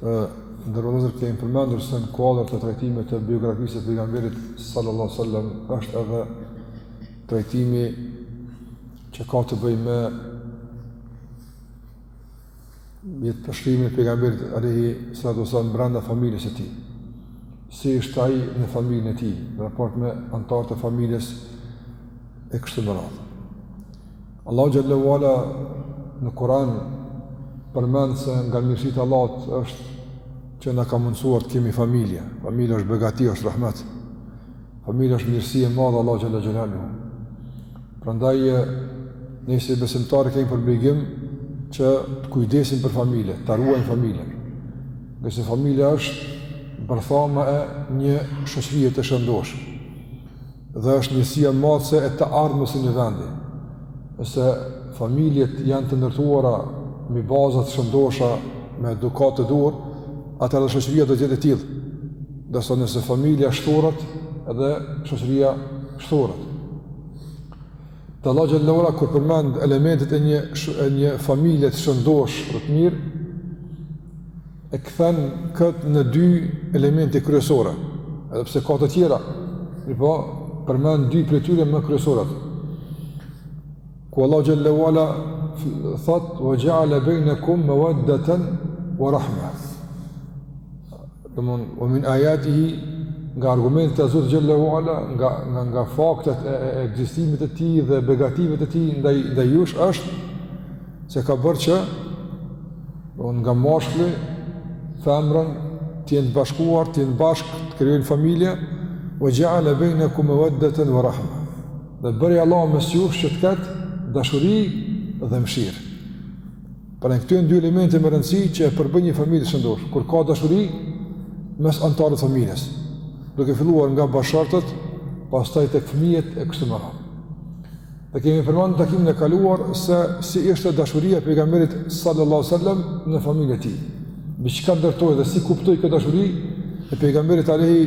Të nderuar vëllezër kemi përmendur se në kuadër të trajtimit të biografisë së pejgamberit sallallahu sallam është edhe trajtimi që ka të bëjë me jetëpërshkrimin e pejgamberit alejhi salatu wasallam brenda familjes së tij si është ai në familjen e tij në raport me anëtarët e familjes e kështu me radhë Allahu xhallahu ala në Kur'an përmend se nga mirësitë e Allahut është që na ka mundësuar të kemi familje. Familja është begati, është rahmet. Familja është mirësi e madhe Allahu xhallahu xhallahu. Prandaj ne si besimtarë kemi për obligim që të kujdesim për familjen, ta ruajmë familjen. Ngase familja është bërthama e një shoqërie të shëndoshë. Dhe është njësia matëse e të ardhmes së një vendi. Nëse familjet janë të ndërtuara me baza të shëndosha, me edukatë të duhur, atëherë dhe shoqëria do të jetë e tillë. Ndërsa nëse familja shthuret, edhe shoqëria shthuret. Dhe Allah xhallahu ala, kur përmend elementit e një, e një familje të shëndoshë dhe të mirë, e kthen këtë në dy elemente kryesore, edhe pse ka të tjera, mirëpo, përmend dy prej tyre më kryesorat. Ku Allah xhallahu ala thotë wa ja'ala bainakum mawaddatan wa rahma. Domthon, wa min ayatihi nga argumentet e Zotit xhallahu ala, nga nga nga faktet e ekzistimit të tij dhe begative e tij ndaj ndaj jush është Se ka bërë që domethënë nga mashkulli femrën të jenë të bashkuar, të jenë bashkë, të krijojnë familje, wa ja'ala bainakum mawaddatan wa rahma. Dhe bëri Allahu mes jush që të ketë dashuri dhe mshirë. Pra këtu janë dy elemente me rëndësi që e përbëjnë një familje të shëndoshë, kur ka dashuri mes anëtarëve të familjes, duke filluar nga bashkëshortët, pastaj tek fëmijët e kështu me radhë. E kemi përmendur në takimin e kaluar se si ishte dashuria e pejgamberit sallallahu alajhi wasallam në familjen e tij. Me çka ndërtoi dhe si kuptohej kjo dashuri e pejgamberit alajhi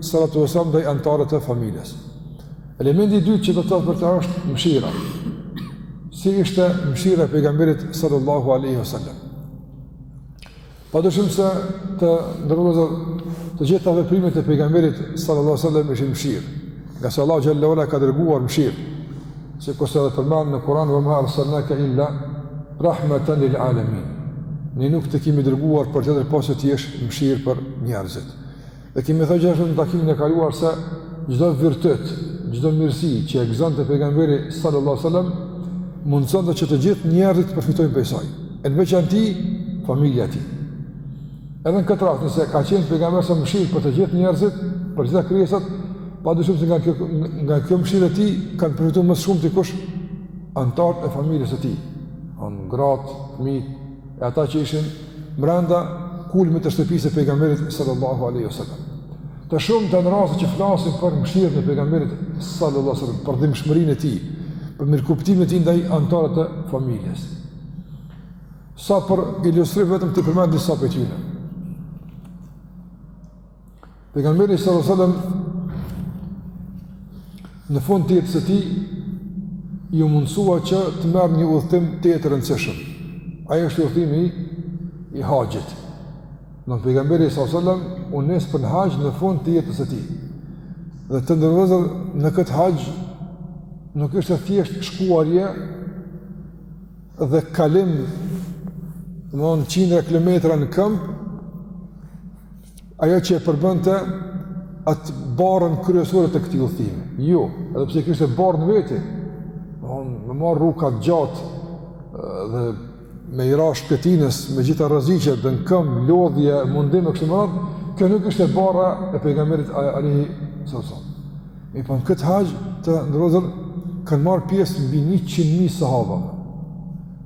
salatu wasallam ndaj anëtarëve të familjes. Elementi i dytë që do të flasim për të është mëshira. Si ishte mëshira e pejgamberit sallallahu alajhi wasallam? Pa dyshim se të nderuar vëllezër të gjitha veprimet e pejgamberit sallallahu sallam ishin mshirë, ngase Allah xhallahu ala e ka dërguar mshirë, sikurse edhe përmend në Kuran wa ma arsalnaka illa rahmatan lil alamin. Ne nuk të kemi dërguar për tjetër pos të jesh mshirë për njerëzit. Dhe kemi thënë gjithashtu në takimin e kaluar se çdo virtyt, çdo mirësi që e gëzonte pejgamberi sallallahu alajhi wasallam, mundohej që të gjithë njerëzit të përfitojnë prej saj. E në veçanti familja e tij. Edhe në këtë rast, nëse ka qenë pejgamberi s.a.s. mëshirë për të gjithë njerëzit, për gjitha krijesat, padyshim se nga kjo nga kjo mëshirë e tij kanë përfituar më shumë dikush anëtarët e familjes së tij. Pra gratë, fëmijët, E ata që ishin mrenda kulmit të shtëpisë së pejgamberit sallallahu alaihi wasallam. Të shumta janë rastet që flasin për mëshirën e pejgamberit sallallahu alaihi wasallam, për dhimbshmërinë e tij, për mirëkuptimin e tij ndaj anëtarëve të familjes. Sa për ilustrim vetëm t'i përmend disa prej tyre. Pejgamberi sallallahu alajhi wasallam në fund të jetës së tij iu mundësua që të merr një udhëtim tejet të rëndësishëm. Ai është udhëtimi i haxhit. Në pejgamberi sallallahu alajhi wasallam u nis për haxh në fund të jetës së tij. Dhe të nderuar në këtë haxh nuk ishte thjesht shkuarje dhe kalimi i qindra kilometra në këmbë Ajo që e përbënte atë barrën kryesore të këtij udhëtimi. Jo, edhe pse ishte barrë në veti, domethënë me marrë rrugë të gjatë dhe me i ra shkretinës me gjitha rreziqet dhe në këmbë lodhje mundim e kështu me radhë, kjo nuk ishte barra e pejgamberit alayhi sallam. Mirëpo në këtë haxh të nderuar kanë marrë pjesë mbi 100.000 sahabë.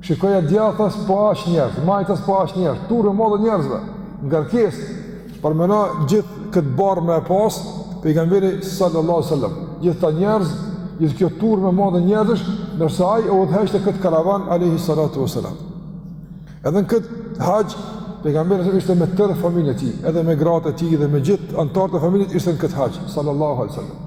Shikoja djathtas po aq njerëz, majtas po aq njerëz, turmat e njerëzve, ngarkesë. Domethënë gjithë këtë barrë me e pas pejgamberi sallallahu alaihi wasallam. Gjithë këta njerëz, gjithë kjo turmë e madhe njerëzish, ndërsa ai e udhëheqte këtë karavan alaihi salatu wasallam. Edhe në këtë haxh pejgamberi s.a.s. ishte me tërë familjen e tij, edhe me gratë e tij dhe me gjithë anëtarët e familjes ishte në këtë haxh sallallahu alaihi wasallam.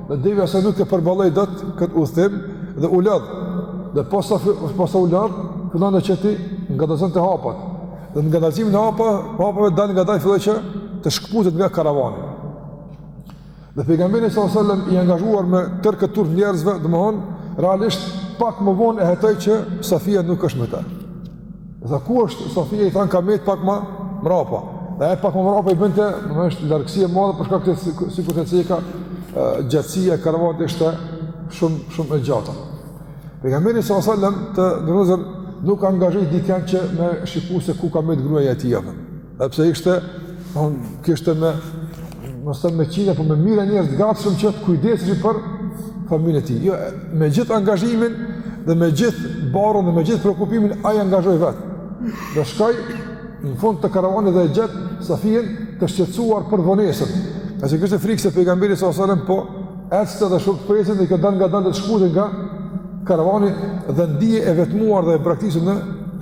Dhe devja e saj nuk e përballoi dot këtë udhëtim dhe u lodh. Dhe posa, posa u lodh, filloi e i ngadalësonte hapat. Dhe me ngadalësimin e hapa, hapave dalëngadalë filloi që të shkëputet nga karavani. Dhe pejgamberi sa sallam i angazhuar me tërë këtë turmë njerëzve, domethënë realisht pak më vonë e hetoi që Safia nuk është me ta. Dhe ku është Safia i thanë ka metë pak ma mrapa. Dhe e pak ma mrapa i bënte, domethënë ishte largësi e madhe për shkak të, sikur që ceka, gjatësia e karavanit ishte shumë, shumë e gjatë. Pejgamberi s.a.s. të nderuar nuk angazhoi dikend që me shiku se ku ka metë gruja e tij ave. Dhe pse ishte, on, kishte me, mos them me qina, po me mijëra njerëz të gatshëm që të kujdesen për familjen e tij. Jo, me gjithë angazhimin dhe me gjithë barrën dhe me gjithë preokupimin, ai u angazhua vetë. Dhe shkoi në fund të karavanit dhe e gjeti Safijen të shqetësuar për vonesën. E që kishte frikë se pejgamberi sa salem, po ecte dhe shumë të presin dhe këta dalëngadalë të shkëputen nga karavani dhe ndihej e vetmuar dhe e braktisur në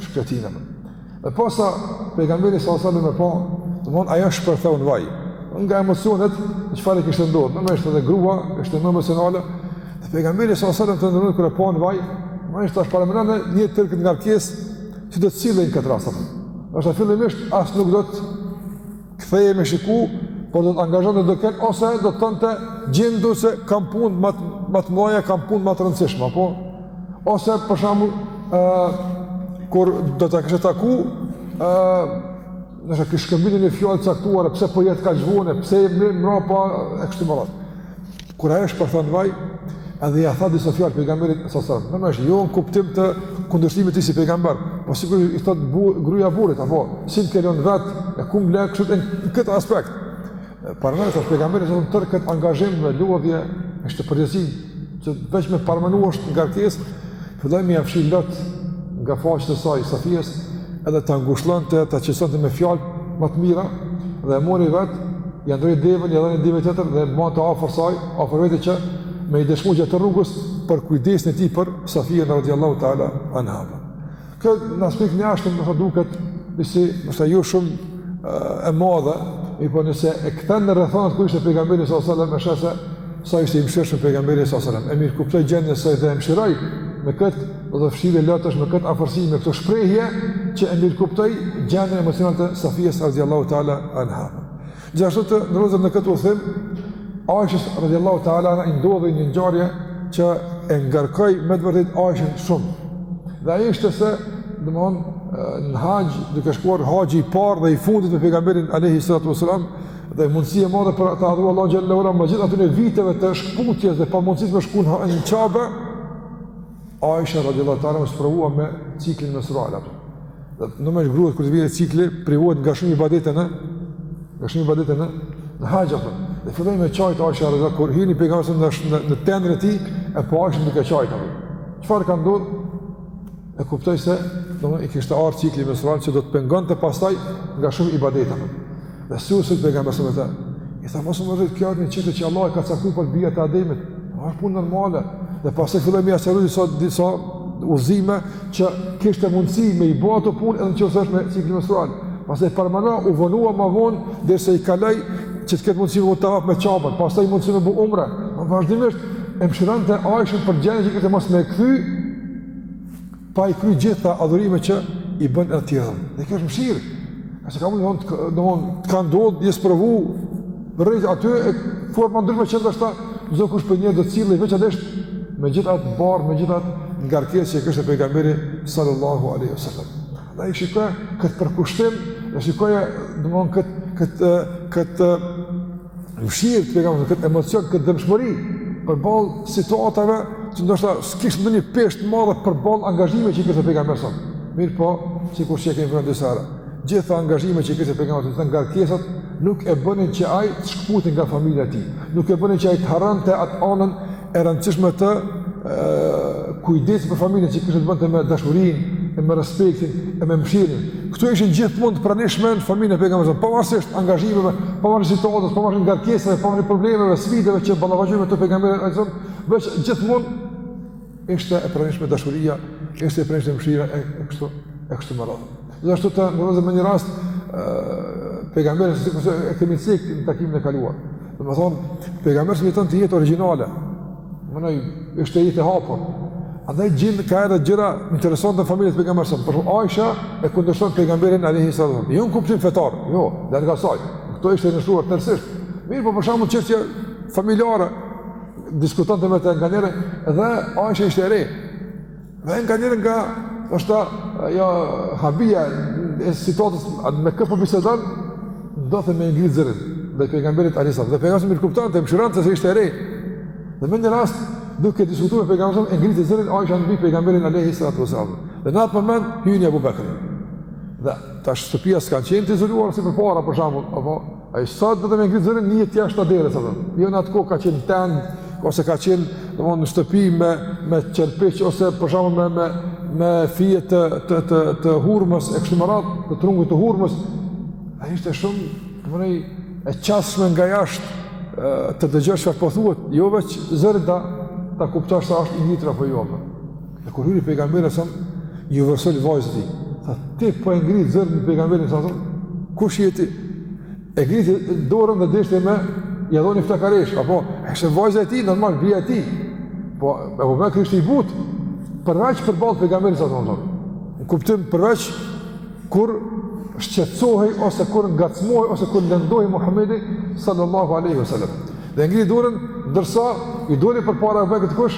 shkretinë. E posa pejgamberi sa sa e pa, domthon ajo shpërtheu në vaj. Nga emocionet, çfarë i kishte ndodhur? Normalisht edhe grua, ishte më emocionale. Dhe pejgamberi sa sa të nderuar kur e pa në vaj, normalisht tash paramenoni një në tërë këtë ngarkesë qysh do të sillej në këtë rast. Ndoshta fillimisht as nuk do të Kthehej me shiku, po do të angazhonte dokënd, ose do të thonte gjindu se kam punë më të, më të mdhaja, kam punë më të rëndësishme, apo? Ose, për shembull, e, kur do ta kishte taku, e, ndoshta kish shkëmby një fjalë caktuar, pse po jet kaq vonë, pse je mbrapa, e kështu me radhë. Kur ajo shpërthen në vaj, edhe ia tha disa fjalë pejgamberit sa sa. Normalisht jo në kuptim të kundërshtimit të tij si pejgamber, po sikur i thotë gruaja burrit apo si m'ke lan vet e ku m'le kështu në këtë aspekt. Paramendojeni pejgamberin në tërë këtë angazhim e lodhje e përgjegjësi që veç me paramenu është ngarkesë Filloi me ja fshi lotët nga faqet e saj Safijes, edhe ta ngushëllonte, ta qetësonte me fjalë më të mira dhe e mori vet, ja ndroi devën, ja dha devën tjetër dhe më të afër saj, afër vetes që me i dëshmu gjatë rrugës për kujdesin e tij për Safijen radiallahu ta'ala anha. Kjo në aspekt ndoshta mund të duket si një jo shumë e, e madhe, mirëpo nëse e kthen në rrethanat ku ishte pejgamberi s.a.s. me shese Sa ishte i mëshirshëm pejgamberi sa selam. E mirëkuptoi gjendjen e saj dhe e mëshiroi me këtë fshirje lotësh me këtë afërsi me këto shprehje që e mirëkuptoi gjendjen emocionale të Safijes radhiyallahu taala anha. Gjithashtu të nderuar në këtë udhëtim Aishës radhiyallahu taala anha i ndodhi një ngjarje që e ngarkoi me të vërtetë Aishën shumë. Dhe ajo ishte se domthon në haxh duke shkuar haxhi i parë dhe i fundit me pejgamberin alayhi salatu wasalam Dhe mundësi e madhe për ta adhuru Allahun xhel-le ve ala, mas gjithë atyre viteve të shkëputjes dhe pamundësisë me shku në Qabe, Aisha radiallahu ta'ala anha u sprovua me ciklin menstrual. Dhe normalisht gratë kur t'u vijë cikli, privohen nga shumë ibadete në, nga shumë ibadete në, në haxh, dhe filloi me qajtë Aisha radiallahu ta'ala, kur hini pejgamberi në, në, në tendën e tij, e pa Aishën duke qajtë, çfarë ka ndodhë? E kuptoi se, domethënë i kishte ardhur cikli menstrual që do ta pengonte pastaj nga shumë ibadete. Dhe si u soll pejgamberi alejhi sallam me të, i tha mos u mërzit, kjo është një çështje që Allahu e ka caktu për bijat e Ademit, a është punë normale, dhe pastaj filloi me ia sqaru disa, disa udhëzime që kishte mundësi me i bë ato punë edhe në qoftë se është me cikli menstrual. Pastaj përmëna u vonua ma vonë derisa i kaloi që të ketë mundësi me bu tavaf në Qabe, pastaj i mundësoi me bu umre, vazhdimisht e mshironte Ajshen për gjenë që këtë mos me kthy, pa i kry gjitha adhurimet që i bënë të tjerët. Dhe kjo është mëshirë. E se ka mund të thonë, domethonë të ka ndodhë, je sprovu, rri aty, e forma të ndryshme që ndoshta çdokush prej neve do të sillej, e veçanërisht, me gjithë atë barrë, me gjithë atë ngarkesë që e kishte pejgamberi, sallallahu aleyhi sallam. Dhe shikoje këtë përkushtim, dhe shikoje domethonë këtë, këtë, këtë mshirë të pejgamberit, këtë emocion, këtë dhembshmëri, përballë situatave që ndoshta s'kishte ndonjë peshë të madhe përballë angazhimeve që i kishte pejgamberi alejhi sallam. Mirëpo, sikur që e kemi përmend disa herë. Gjitha angazhimet që i kishte pejgamberi alejhi sallam, ato ngarkesat, nuk e bënin që ai të shkëputej nga familja e tij. Nuk e bënin që ai të harronte atë anën e rëndësishme të kujdesit për familjen që kishte të bënte me dashurinë, e me respektin, e me mshirën. Këto ishin gjithmonë të pranishme në familjen e pejgamberit alejhi sallam, pavarësisht angazhimeve, pavarësisht situatës, pavarësisht ngarkesave, pavarësisht problemeve, sfidave që ballafaqohej me to pejgamberi alejhi sallam, veç gjithmonë ishte e pranishme dashuria, ishte e pranishme mshira e, e kështu, e kështu me radhë. Gjithashtu ndodh me një rast, pejgamberi alejhi sallam sikurse e kemi cek në takimin e kaluar. Domethonë, pejgamberi alejhi sallam jetonte jetë origjinale, domethonë, ishte jetë e hapur. Andaj gjen ka edhe gjëra interesante në familje të pejgamberit alejhi sallam, për shembull Aisha e kundërshton pejgamberin alejhi Sallam. Jo në kuptim fetar, jo, larg asaj, kjo ishte nënshtruar tërësisht. Mirëpo për shembull çështje familjare, diskutonte me të nganjëherë, dhe Aisha ishte e re. Dhe nganjëherë nga, është ajo habia e situatës, me kë po bisedon, ndodhte me ngritë zërin edhe pejgamberit alejhi sallam, dhe pejgamberi e mirëkuptonte, e mëshironte se ishte e re, dhe me një rast, duke diskutu me pejgamberin, e ngriti zërin, Aisha mbi pejgamberin alejhi salatu vesselam, dhe në atë moment, hyn Ebu Bekri, dhe tash shtëpiat s'kanë qenë të izoluara, si përpara, për shembull, apo, Ai sado me ngrit zërin ndihet jashtë derës. Jo në atë kohë ka qenë tendë ose ka qenë domthonë në shtëpi me me qerpiç ose për shembull me me me fije të të të të hurmës e kështu me radhë, të trungut të hurmës. E ishte shumë domthonë e qasshme nga jashtë të dëgjosh çfarë po thuhet, jo veç zërin ta ta kuptosh se është i ngritur apo jo. Dhe kur hyri pejgamberi sa iu vërsul vajzës tij. Tha, ti po e ngrit zërin e pejgamberit sa sa. Kush je ti? E ngriti dorën dhe deshte me ja dhon një flakaresh, apo është vajza e tij normal bija e tij. Po Abu Bekri ishte i butë. Përveç përballë pejgamberit sa sa. Në kuptim përveç kur shqetësohej ose kur ngacmohej ose kur lëndohej Muhamedi sallallahu alaihi wasallam. Dhe e ngri dorën ndërsa i doli përpara Abu Bekrit kush?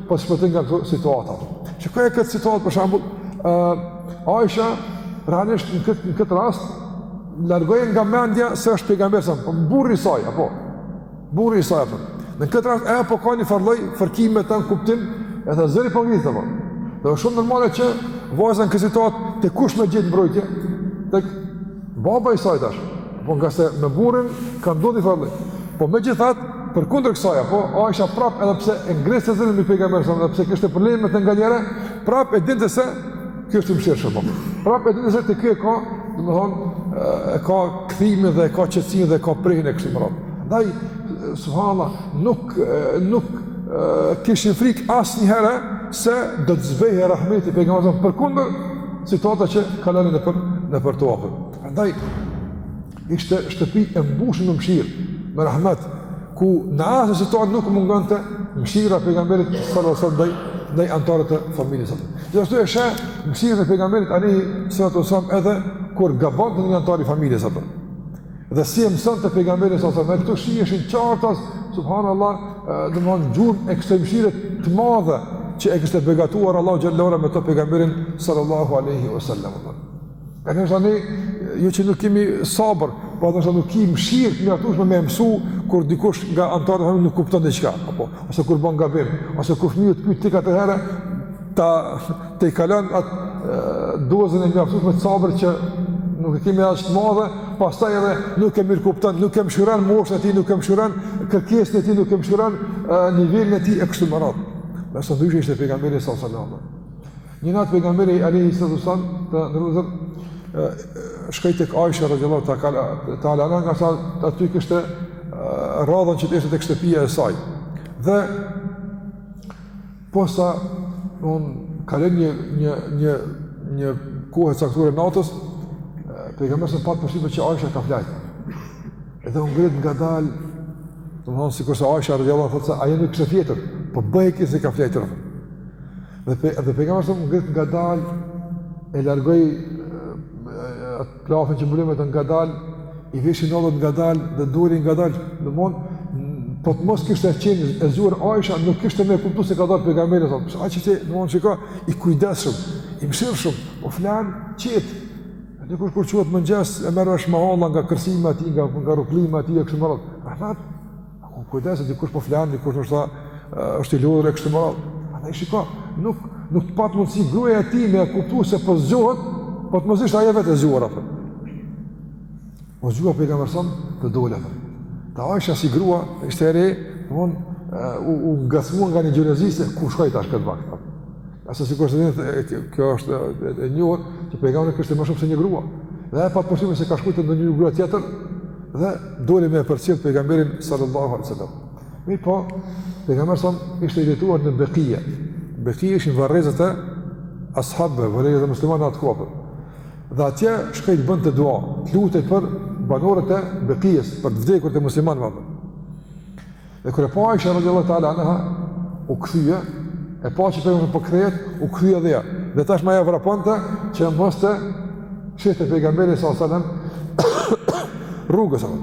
po shpëtoi nga këto situata. Shikoje këtë situatë për shembull, ë uh, Aisha realisht në këtë në këtë rast largoi nga mendja se është pejgamberi sa burri i saj apo burri i saj apo. Në këtë rast ajo po ka njëfarë lloj fërkim me të në kuptim, e tha zëri po ngritet apo. Dhe është shumë normale që vajza në këtë situatë te kush me gjet mbrojtje, tek Baba i saj tash, po ngase me burrin ka ndodh njëfarë lloj. Po megjithatë, përkundër kësaj, apo Aisha prap edhe pse e ngriste zërin me pejgamberin sa sa, edhe pse kishte probleme nganjëherë, prap e dinte se ky është i mëshirshëm, apo. Prap e dinte se te ky e ka, domethënë, e ka kthimin dhe e ka qetësinë dhe e ka prehjen e kështu me radhë. Ndaj, subhanallah, nuk, nuk kishin frikë asnjëherë se do të zbehej rahmeti i pejgamberit sa sa, përkundër, situata që kalonin nëpër nëpër to afër. Prandaj ishte shtëpi e mbushur me mëshirë, me rahmet, ku në asnjë situatë nuk mungonte mëshira e pejgamberit sallallahu alajhi wasallam ndaj anëtarëve të familjes së tij. Gjithashtu e sheh mëshirën e pejgamberit alajhi sallallahu wasallam edhe kur gabonte një anëtar i familjes së tij. Dhe si e mësonte pejgamberi sa sa me këto shihen qartas, subhanallah, domethënë gjurmët e kësaj mëshire të madhe që e kishte begatuar Allahu xhel-le me të pejgamberin sallallahu aleyhi wa sallam. E nështë anë, jo që nuk kemi sabër, pa po nështë anë nuk kemi mëshirë të mjaftushme me mësu kur dikush nga anëtarët tanë nuk kupton diçka, apo, ose kur bën gabim, ose kur fëmija të pyet tri-katër herë, ta Ta kalon atë dozën e mjaftushme sabër që nuk e kemi as të madhe, pastaj edhe nuk e mirëkupton, nuk e mëshiron moshën e tij, nuk e mëshiron kërkesën e tij, nuk e mëshiron nivelin e tij e kështu me radhë. Ndërsa ndryshe ishte pejgamberi sa salama. Një natë pejgamberi alejhi salatu wasalam të nderuar, shkoi tek Aisha radijallahu teala, teala anha ngase aty kishte radhën që të ishte tek shtëpia e saj. Dhe Posa, un kalon një një një një kohë e caktuar e natës, pejgamberi sa pat përshtypjen që Aisha ka flajt. Edhe u ngrit ngadal, domethënë sikurse Aisha radijallahu anha thotë se ajo nuk kishte fjetur, po bëhej kinse ka flajtur. Dhe pe, edhe pejgamberi sa u ngrit ngadal e largoi Plafin që mbulohet ngadal, i veshi nallët ngadal dhe doli ngadal, domon, po të mos kishte qenë e zgjuar Aisha, nuk kishte me kuptu se ka dalë pejgamberi, sa po, që ti, domon, çka, i kujdesshëm, i mëshirshëm, po flan qetë, e dikur kur çohet në mëngjes e merr vesh mahalla nga kërcima e tij, nga, nga rrokullima e tij, e kështu me radhë, Ku kujdes se dikush po flan, dikush është është i lodhur e kështu me radhë. Andaj shiko, nuk nuk pat mundësi gruaja e tij me kuptu se po zgjohet, po të mos ishte ajo vetë e zgjuar apo. Po u zgjua pejgamberi sallam dhe doli apo. Ta Aisha si grua ishte e re, u u ngacmua nga një xhelozi se ku shkoi tash këtë vakt. A se sikurse dihet, kjo është e njohur, që pejgamberi kishte më shumë se një grua. Dhe e pat dyshim se ka shku te ndonjë një grua tjetër, dhe doli me e përcjellë pejgamberin sallallahu alai sallam. Mirëpo, pejgamberi sallam ishte drejtuar në Bekije. Bekije ishin varrezët e ashabëve, varrezët e muslimanëve në atë kohë apo. Dhe atje shkoi të bënte dua, të lutej për banorët e Bekijes, për të vdekurit e muslimanëve Dhe kur e pa Aisha radhiyallahu ta'ala anha u kthye, e pa që pejgamberi po kthehet, u kthye edhe ajo. Dhe tashmë ajo vraponte që mos ta shihte pejgamberi sallallahu alaihi wasallam rrugës apo.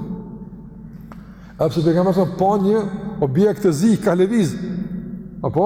Edhe pse pejgamberi sa pa një objekt të zi ka lëviz. Apo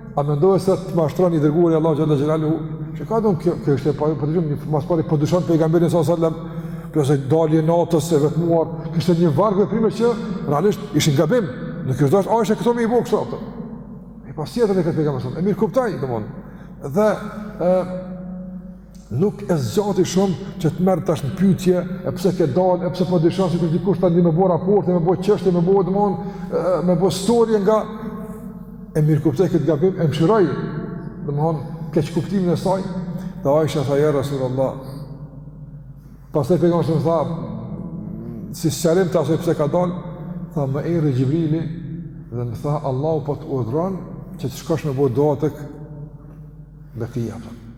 A mendon se të mashtron i dërguari i Allahut xhelle xhelaluhu? Çka ka don kjo? Kjo është e pavë për të ma s'pari po dyshon pejgamberin sa sallam. Pse dalje natës e vetmuar. Kishte një varg veprime që realisht ishin gabim. Nuk ish dashtë Aishe këto me i bo këto. E pa sjelljen e këtë pejgamberin. E mirëkuptoi domon. Dhe ë Nuk e zgjati shumë që ta merr tash në pyetje, e pse ke dalë, e pse po dyshon sikur dikush tani me bo raporte, me bo çështje, me bo domon, me bo storje nga, e mirëkuptoi këtë gabim, e mëshiroi. Domthon keqkuptimin e saj. Dhe Aisha tha ja Rasulullah. Pastaj pejgamberi sa tha si sqarim tash pse ka dalë, tha më erdh Xhibrili dhe më tha Allahu po të urdhëron që të shkosh me bo dua tek Bekia.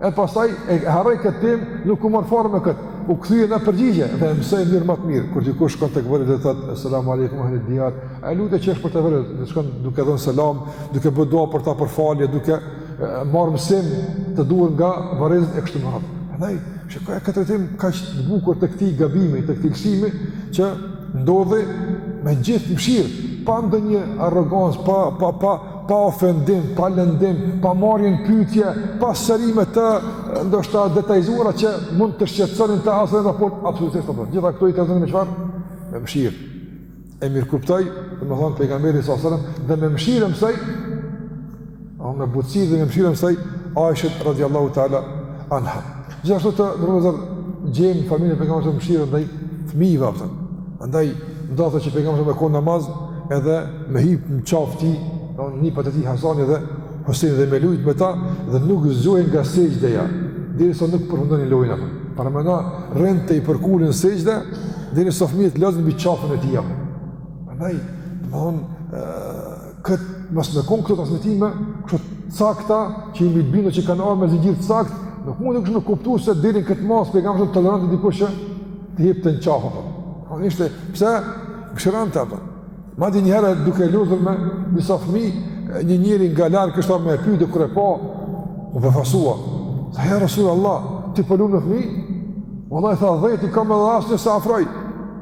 e pastaj e harroi këtë temë, nuk u mor fare me kët. U kthye në përgjigje dhe e mësoi mirë më të mirë. Kur dikush shkon tek varret dhe thot selam alejkum ahli diyar, ajo lutje që është për te varret, dhe shkon duke dhënë selam, duke bë dua për ta për falje, duke marr mësim të duhur nga varrezat e kështu me radhë. Prandaj, shikoje këtë trajtim kaq të bukur të këtij gabimi, të këtij lëshimi që ndodhi me gjithë mëshirë, pa ndonjë arrogancë, pa pa pa pa ofendim, pa lëndim, pa marrje në pyetje, pa sqarime të ndoshta detajizuara që mund të shqetësonin të asojnë raport, absolutisht apo. Gjitha këto i ka dhënë me çfarë? Me mëshirë. E mirëkuptoi, domethënë pejgamberi sa sallam, dhe me mëshirë e mësoi, a me butësi dhe me mëshirë e mësoi Aishen radiallahu ta'ala anha. Gjithashtu të nderuar vëllezër, gjemë familje pejgamberi mëshirë ndaj fëmijëve a kupton. Andaj, ndodhte që pejgamberi me kon në namaz edhe me hip në qafë ti, domethënë nipat e tij Hasani dhe Husini dhe me lujt me ta dhe nuk zgjohej nga sexhdeja, derisa nuk përfundonin lojën a kupton. Paramendo rrinte i përkulun në sexhde, derisa fëmijët loznin mbi qafën e tij a kupton. Andaj, dhe Kët mos me kon këto transmetime, kështu të sakta që i bindën që kanë ardhur me zinxhir të saktë, nuk mundet kush me kuptuar se deri në këtë masë pejgamberi është tolerant dikush që të hip në qafë apo. Po ishte pse mëshironte apo. Madje një herë duke lozur me disa fëmijë, një njeri nga larg kishte ardhur me pyet e kur e pa, u befasua. Tha o Rasulullah, ti po lun me fëmijë? Wallahi tha, "Dhjetë i kam edhe asnjë s'e afroj."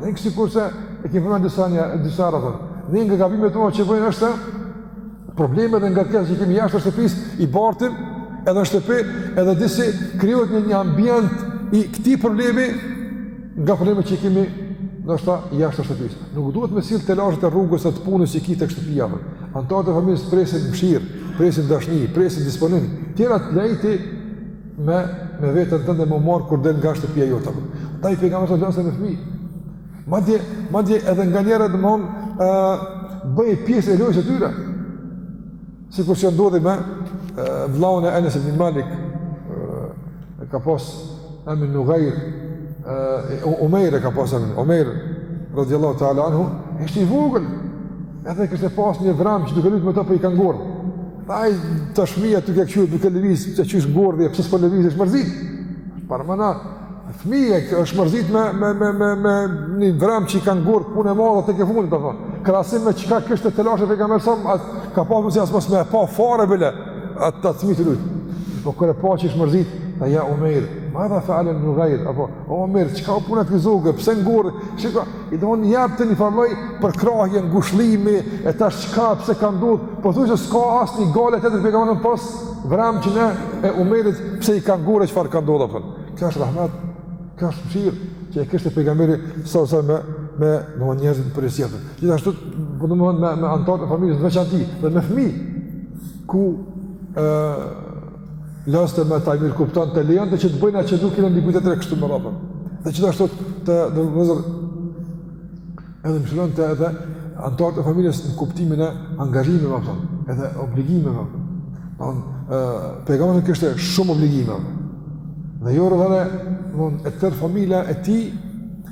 Dhe një sikurse e kemi përmendur disa një disa rreth. Dhe një nga gabimet tona që bëjmë është problemet dhe ngarkesat që kemi jashtë shtëpisë i bartim edhe në shtëpi, edhe disi krijohet një, një ambient i këtij problemi nga probleme që kemi ndoshta jashtë shtëpisë. Nuk duhet me sill telashet e rrugës e të punës që i ke te shtëpia. Antarët e familjes presin mëshirë, presin dashni, presin disponim. Tjerat leji ti me me veten tënde me i marr kur del nga shtëpia jote. Ata i pejgamberi sallallahu alajhi wasallam me fëmijë. Madje, madje edhe nganjëherë domethënë, ë bëhej pjesë e lojës së tyre. Sikur që ndodhi me vllaun e Enes ibn Malik, e ka pas emrin Nugair, e Umair e ka pas emrin Umair radhiyallahu ta'ala anhu, ishte i vogël. Edhe kishte pas një vrapçe duke lujt me të po i ka ngordh. Ai tashmi aty kqyr duke lëviz, të qysh ngordhi, pse s'po lëviz, është mërzit. Paramendo. Fëmija është mërzit me me me me me një vrapçe i ka ngordh punë e madhe tek e fundit apo. Krahasim me çka kishte telashe pejgamberi sa ka pasur mos as mos me pa fare bile atë fëmijë tu lujt. Po kur e pa që është mërzit, tha ja Umair, ma dha fa'ala al-Nughair apo Umair, çka u puna atij zogu, pse ngordh? Shikoj, I domethënë jepte një far lloj përkrahje, ngushllimi, e tash çka pëse ka ndodhë, pothuajse s'ka asnjë gajle tjetër pejgamberi pos vrapçen e Umairit pse i ka ngordh e çfarë ka ndodhë, a kupton. Kjo është rahmet, kjo është mëshirë që e kishte pejgamberi sallallahu alajhi wasallam me, me, me me njerëzit për e sjetën. Gjithashtu, po domethënë, me, me antarët e familjes në veçanti dhe me fmi, ku e, Lozte me ta mirëkuptonte lejonte që të bëjnë atë që nuk i lënë dikujt tjetër kështu me radhë. Dhe gjithashtu të nderuar vëllezër edhe mëshironte edhe antarët e familjes në kuptimin e angazhimeve a kupton, edhe obligimeve a kupton. Domethënë pejgamberi kishte shumë obligime. Dhe jo rrallë herë, domethënë e tërë familja e tij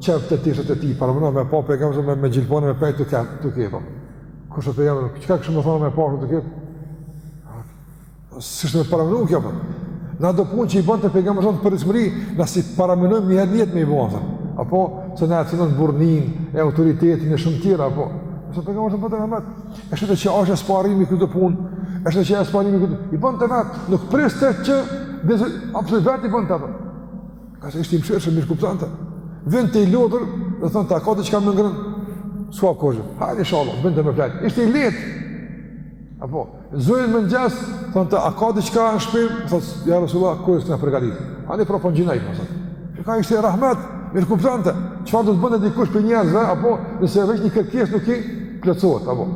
Qepte teshat e tij, paramendo me pa pejgamberin me, me gjilpanë me pe tu qepë, tu qepë. Kështë të pejgamberi, çka kishim me thonë me pa kështë të ketë? S'është me paramendu kjo për. Na do punë që i bënte pejgamberi shumë të përrismëri, na s'i paramendojmë një herë njëtë me i bënë, apo se na e cenon burrninë, e autoritetin e shumë tjera, apo. Se pejgamberi shumë për të në mëtë, e shëtë që ashe sparimi këtë punë, e shëtë që e sparimi këtë, i bënte vetë, nuk priste që, dhe se, apo se vetë i bënte vetë. Ngase ishte i mëshirshëm mirë Vinte i lodhur dhe thonte a ka diçka me ngrënë. S'ka kurgjë, hajr inshallah, binte me fjetë. Ishte i lehtë. Apo, zëjnë në mëngjes, thonte, a ka diçka në shpi? Thësë, ja Resulullah, kërë është në përgatitë? Ani pra po ngjinoj, më thëtë. Ngase ishte rahmet, mirëkuptonte. Çfarë do të bënte dikush prej njerëzve, apo, nëse veç një kërkesë nuk i plotësohet, apo.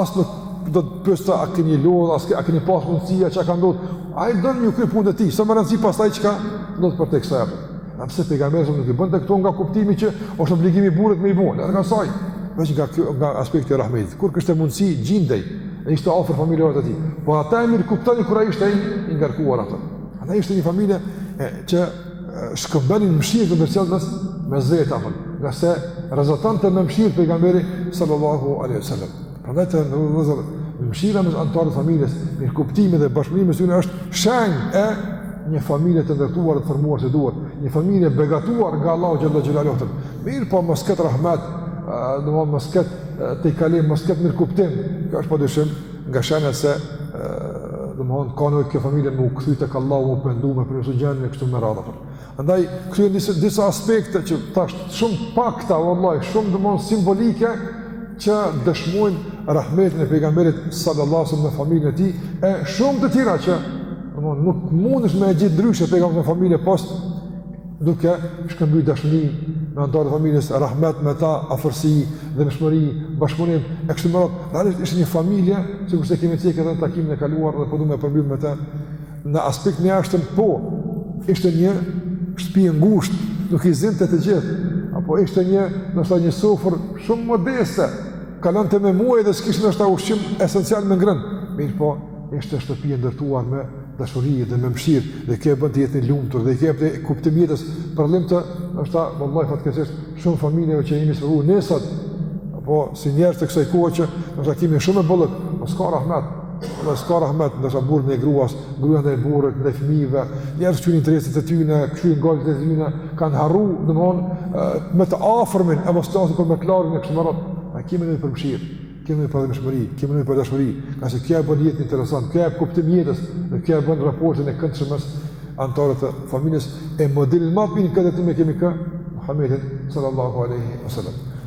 As nuk do të pyeste, a keni lodhë, a keni pasë mundësi a, çka ka ndodhë, Ai don m'ju kry puna e tij, s'a me rëndësi pastaj çka ndodh përtej kësaj apo. A pse pejgamberi nuk i bënte këto nga kuptimi që është obligim i burrit me i bën, edhe nga saj, veç nga kjo, nga aspekti i rahmetit. Kur kishte mundësi gjindej, e ishte afër familjarëve të tij. Po ata e mirëkuptonin kur ai ishte i ngarkuar atë. Ata ishte një familje e, që shkëmbenin mëshirë të ndërsjellë mes vete apo. Ngase rrezatonte mëshirë pejgamberi sallallahu alaihi wasallam. Prandaj të nderuar vëllezër mëshira mes anëtarëve të familjes, mirëkuptimi dhe bashkëpunimi mes tyre është shenjë e një familje të ndërtuar dhe të formuar si duhet, një familje begatuar nga Allahu xhelle xhelaluhu. Mirëpo mos ket rahmet, domethënë mos ket tejkalim, mos ket mirëkuptim. Kjo është padyshim nga shenja se domethënë ka nevojë kjo familje me u kthy tek Allahu, u pendu me përmirësu gjendjen e kështu me radhë. Andaj, këto janë disa aspekte që ndoshta shumë pakta, vallahi, shumë domethënë simbolike, që dëshmojnë rahmetin e pejgamberit sallallahu në familjen e tij e shumë të tjera që domthonë nuk mundesh me e gjet ndryshe pejgamberin në familje pos duke shkëmbyer dashni me anëtarë të familjes, rahmet me ta, afërsi, dhembshmëri, bashkëpunim, e kështu me radhë, realisht ishte një familje, siç e kemi cekë në takimin e kaluar, dhe po du me e përmbyll me ta, Në aspektin e jashtëm, po, ishte një shtëpi e ngushtë, nuk i zinte të gjithë, apo ishte një, ndoshta një sofër shumë modeste, kalonte me muaj dhe s'kishte ndoshta ushqim esencial me ngrënë, mirëpo, ishte shtëpi e ndërtuar me dashuri dhe me mëshirë dhe kjo e bënte jetën e lumtur dhe kjo i jep kuptim jetës për dallim të ndoshta vallahi fatkeqësisht shumë familjeve që jemi sprovu ne sot apo si njerëz të kësaj kohë që ndoshta kemi shumë e bollëk po s'ka rahmet Nëse s'ka rahmet, ndërsa burri ndaj gruas, gruja ndaj burrit, ndaj fëmijëve, njerëz kqyrin interesat e tyne, kqyrin hallet e tyne, kanë harru, domethon, me të afërmin, e mos të flasim për me të largtin e kështu me radhë. A kemi nevojë për mëshirë, kemi nevojë për mëshirshmëri, kemi nevojë për dashmëri, ngase kjo e bën jetën interesant, kjo i jep kuptim jetës, dhe kjo e bën raportin e këndshëm mes antarëve të familjes, e modelin ma tipik në këtë temë e kemi kë, Muhammedin sallallahu aleyhi wa sallam.